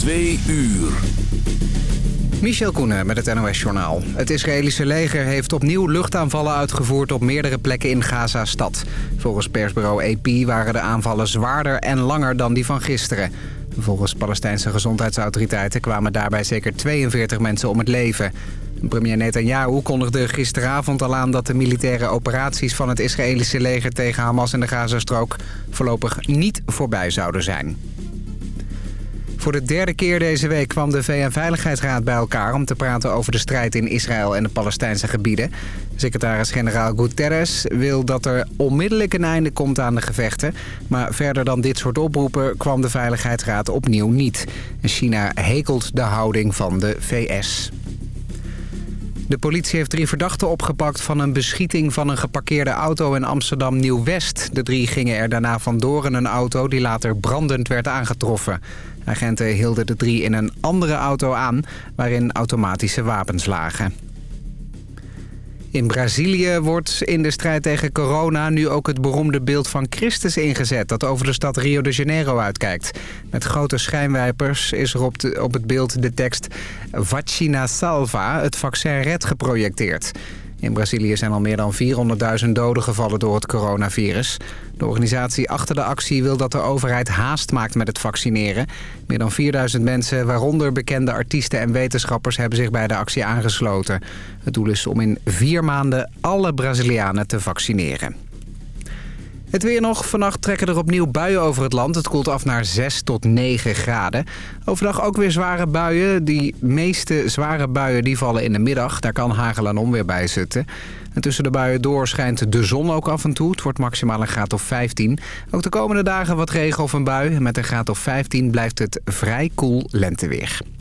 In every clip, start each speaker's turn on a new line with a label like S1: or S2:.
S1: Twee uur.
S2: Michel Koenen met het NOS-journaal. Het Israëlische leger heeft opnieuw luchtaanvallen uitgevoerd op meerdere plekken in Gaza-stad. Volgens persbureau AP waren de aanvallen zwaarder en langer dan die van gisteren. Volgens Palestijnse gezondheidsautoriteiten kwamen daarbij zeker 42 mensen om het leven. Premier Netanyahu kondigde gisteravond al aan dat de militaire operaties van het Israëlische leger tegen Hamas in de Gazastrook voorlopig niet voorbij zouden zijn. Voor de derde keer deze week kwam de VN-veiligheidsraad bij elkaar... om te praten over de strijd in Israël en de Palestijnse gebieden. Secretaris-generaal Guterres wil dat er onmiddellijk een einde komt aan de gevechten. Maar verder dan dit soort oproepen kwam de Veiligheidsraad opnieuw niet. China hekelt de houding van de VS. De politie heeft drie verdachten opgepakt van een beschieting van een geparkeerde auto in Amsterdam Nieuw-West. De drie gingen er daarna vandoor in een auto die later brandend werd aangetroffen. Agenten hielden de drie in een andere auto aan waarin automatische wapens lagen. In Brazilië wordt in de strijd tegen corona nu ook het beroemde beeld van Christus ingezet... dat over de stad Rio de Janeiro uitkijkt. Met grote schijnwijpers is er op, op het beeld de tekst... Vacina Salva, het vaccin red geprojecteerd. In Brazilië zijn al meer dan 400.000 doden gevallen door het coronavirus. De organisatie achter de actie wil dat de overheid haast maakt met het vaccineren. Meer dan 4000 mensen, waaronder bekende artiesten en wetenschappers... hebben zich bij de actie aangesloten. Het doel is om in vier maanden alle Brazilianen te vaccineren. Het weer nog. Vannacht trekken er opnieuw buien over het land. Het koelt af naar 6 tot 9 graden. Overdag ook weer zware buien. Die meeste zware buien die vallen in de middag. Daar kan hagel en onweer bij zitten. En tussen de buien door schijnt de zon ook af en toe. Het wordt maximaal een graad of 15. Ook de komende dagen wat regen of een bui. Met een graad of 15 blijft het vrij koel lenteweer.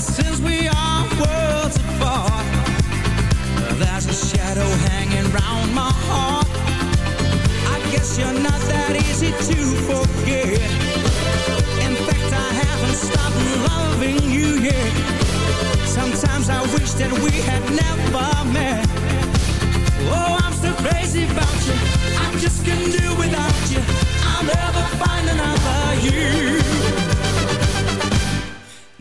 S3: since we are worlds apart
S4: There's a shadow my heart. I guess you're not that easy to forget. In fact, I haven't stopped loving you
S5: yet. Sometimes I wish that we had never met. Oh, I'm still crazy about you. I just can't do without you. I'll never find another you.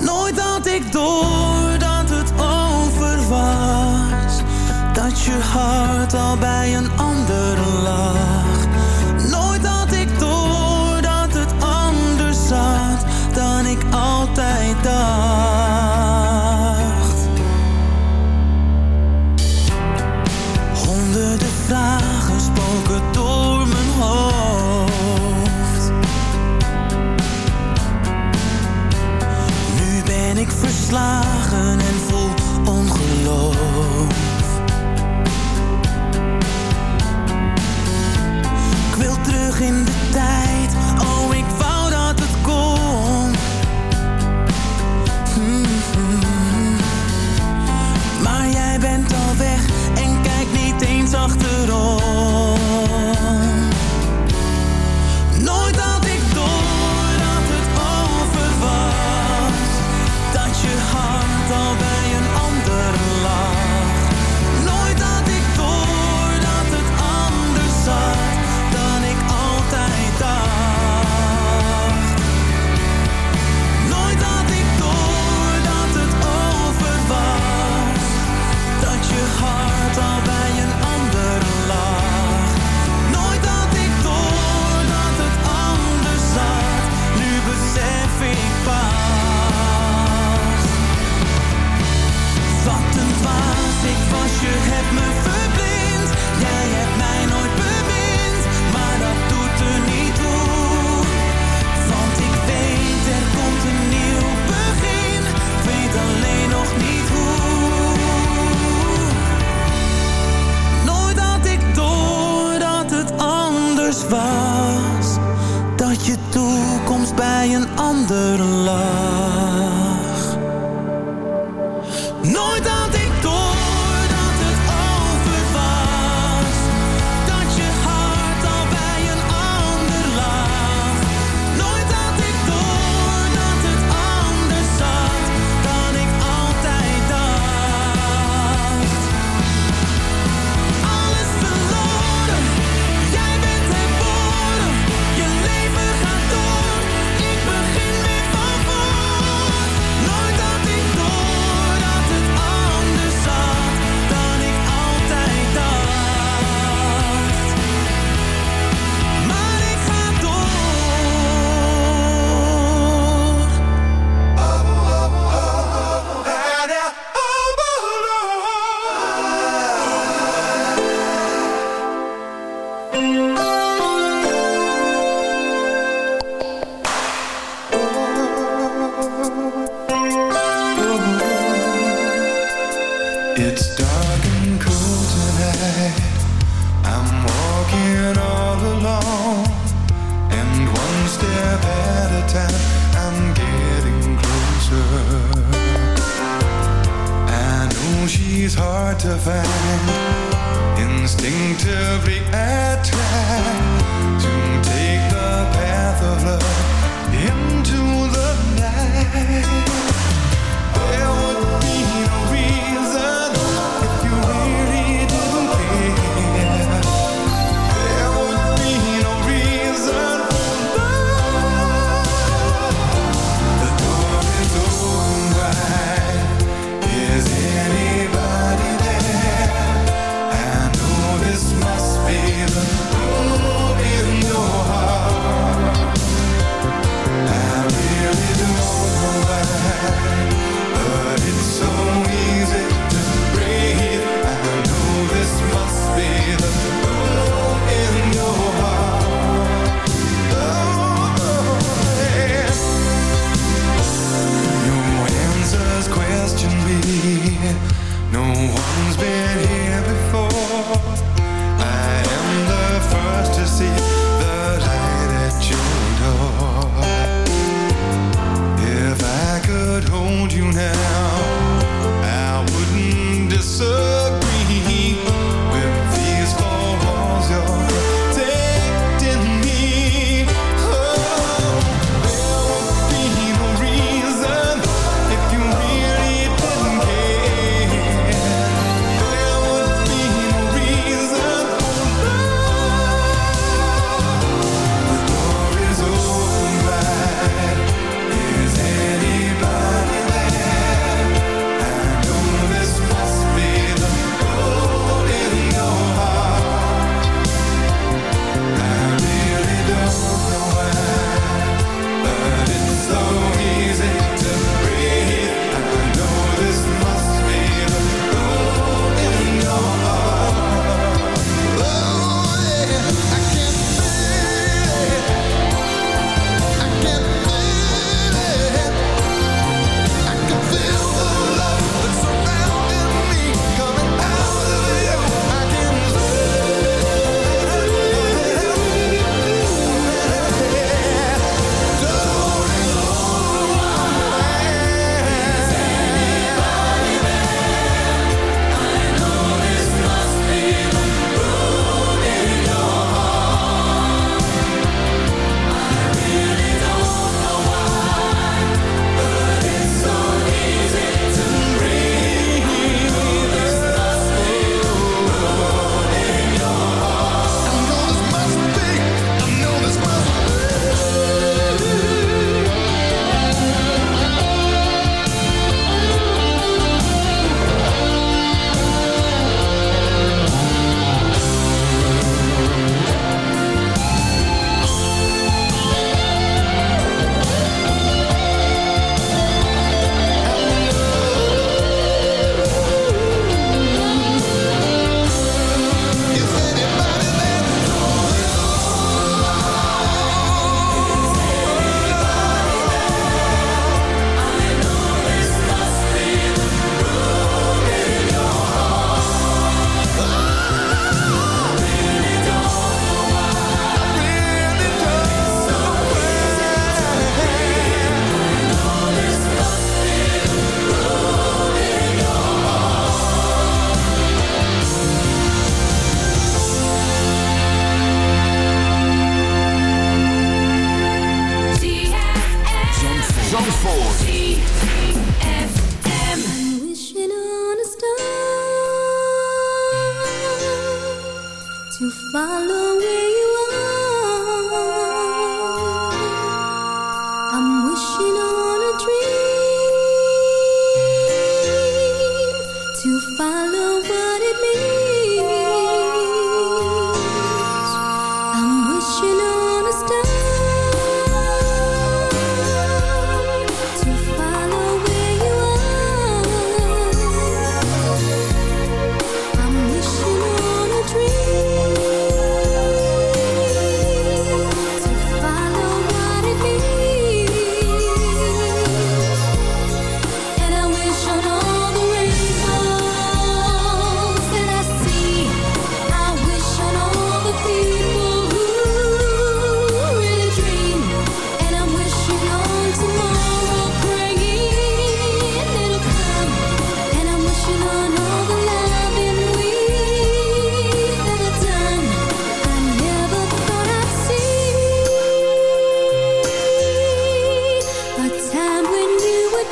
S5: Nooit had ik door dat het
S6: over was.
S3: Dat je
S6: hart al
S3: bij een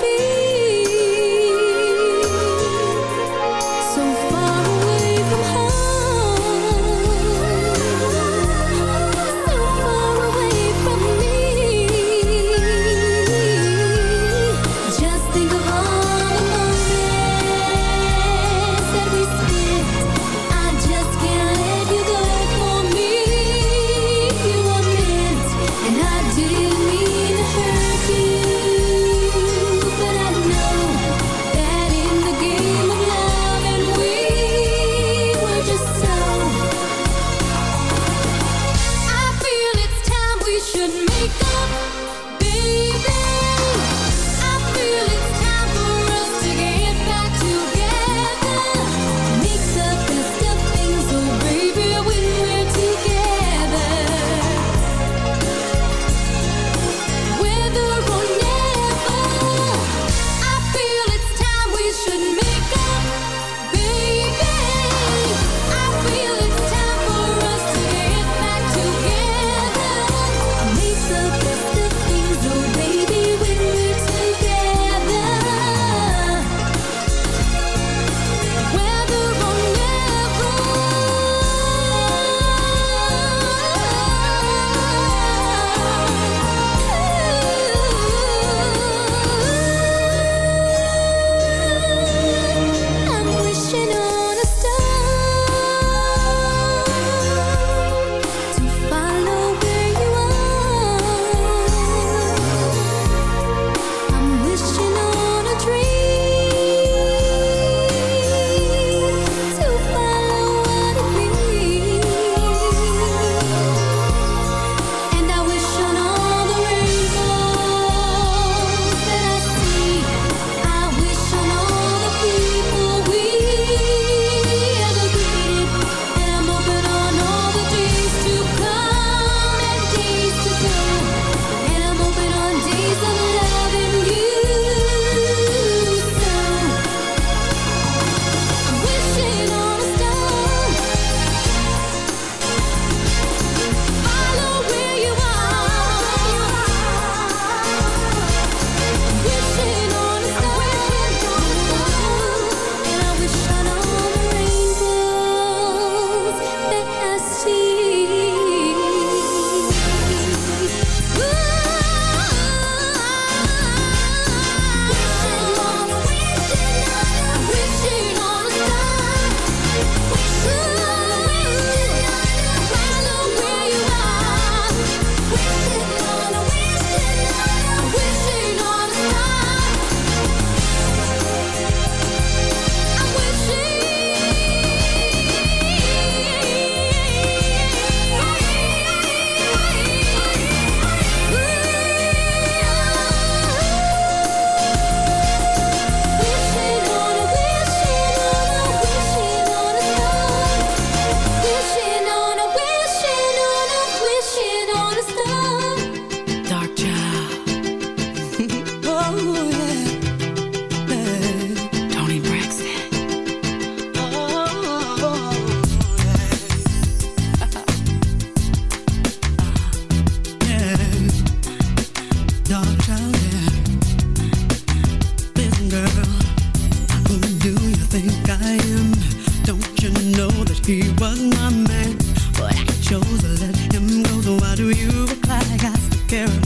S3: be
S7: He was my man, but I chose to let him go. So why do you I still care?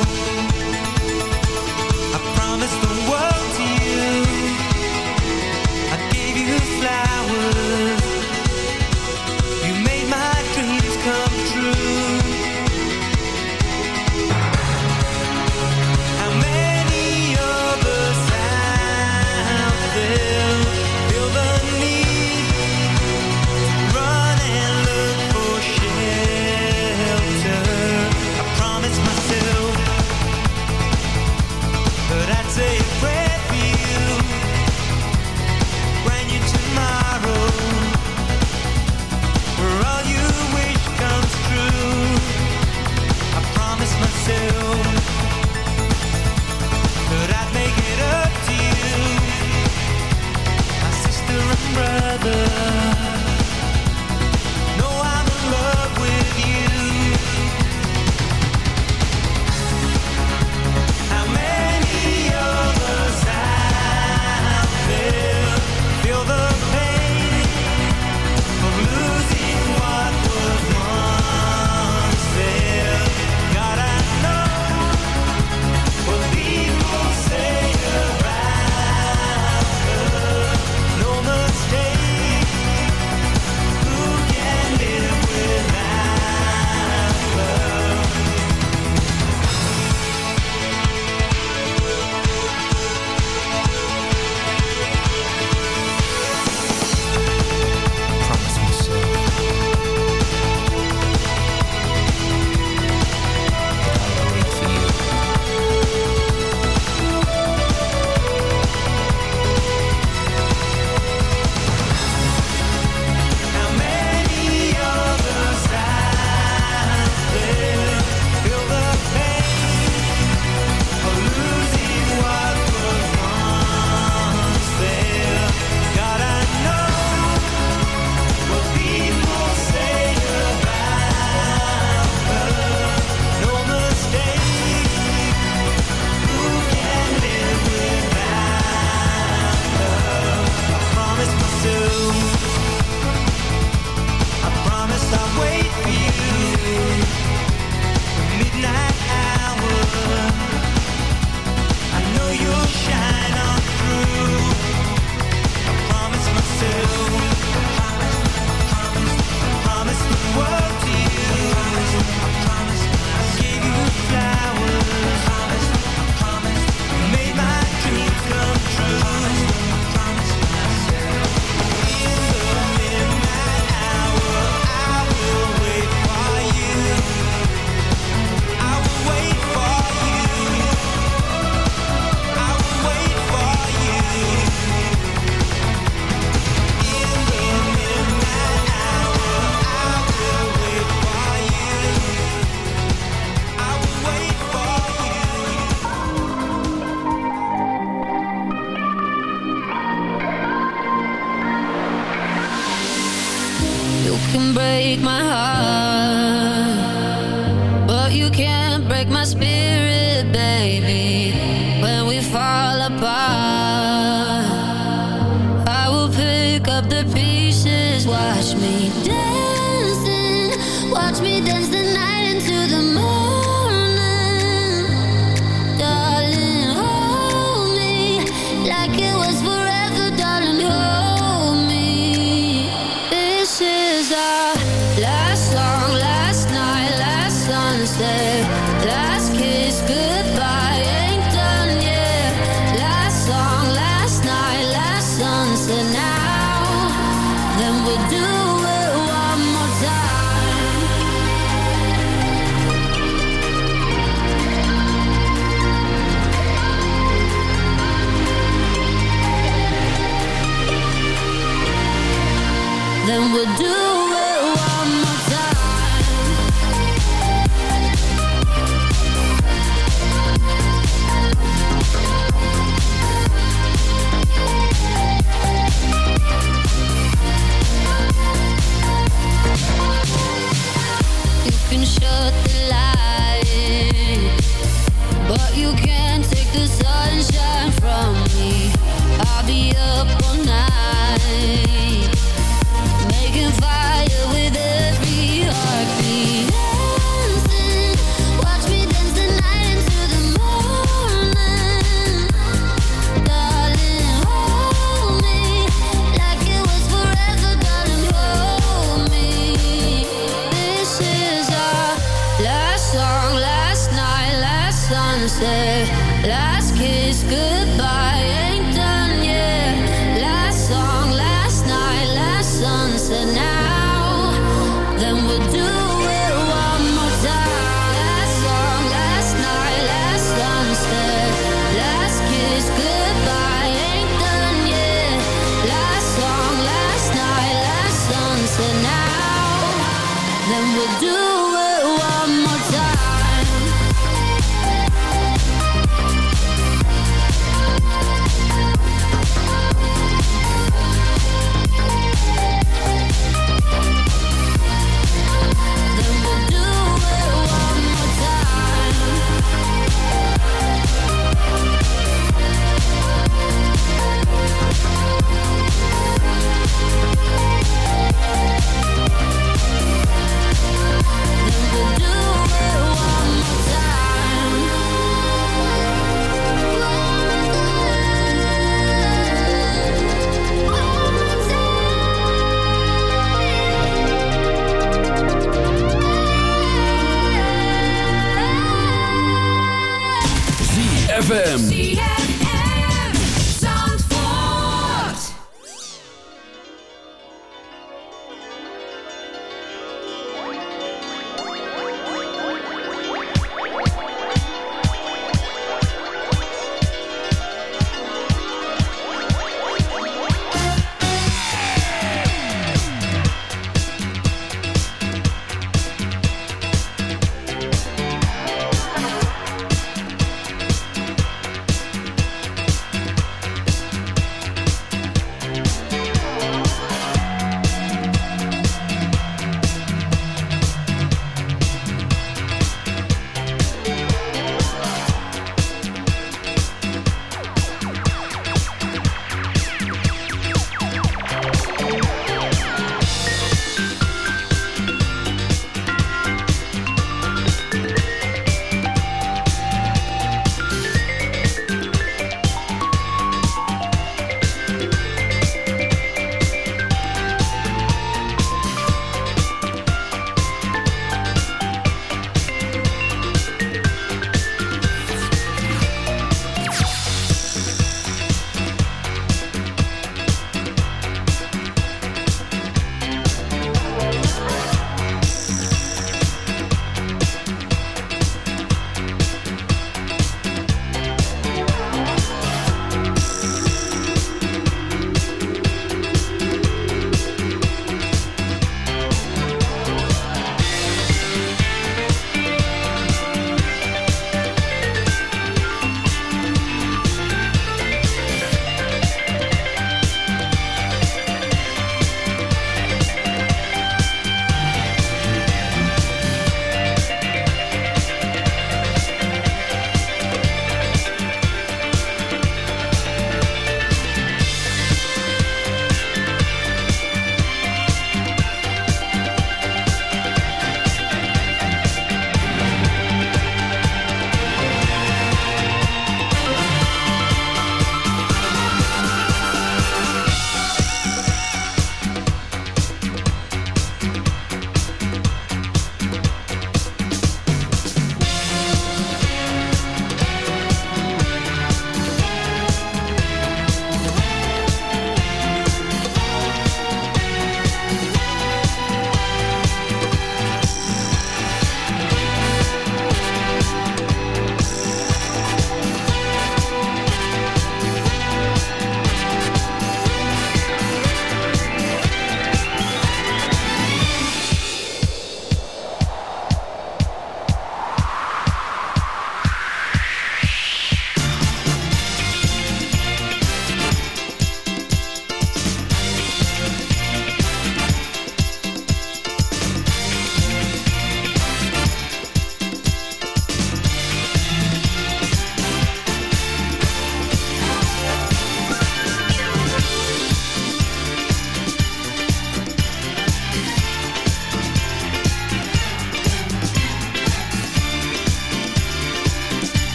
S3: Break my heart, but you can't
S4: La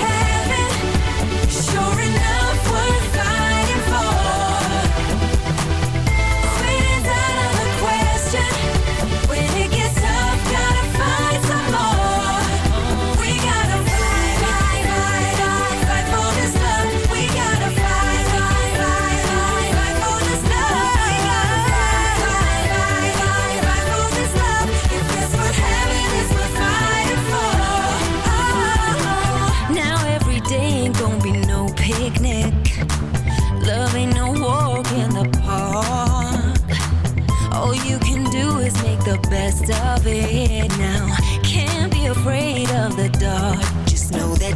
S4: heaven, sure enough, worth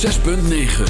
S3: 6.9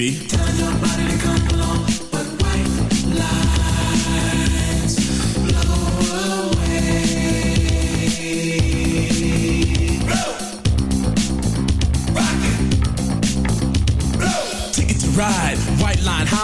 S8: Baby.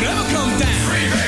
S9: won't ever come down.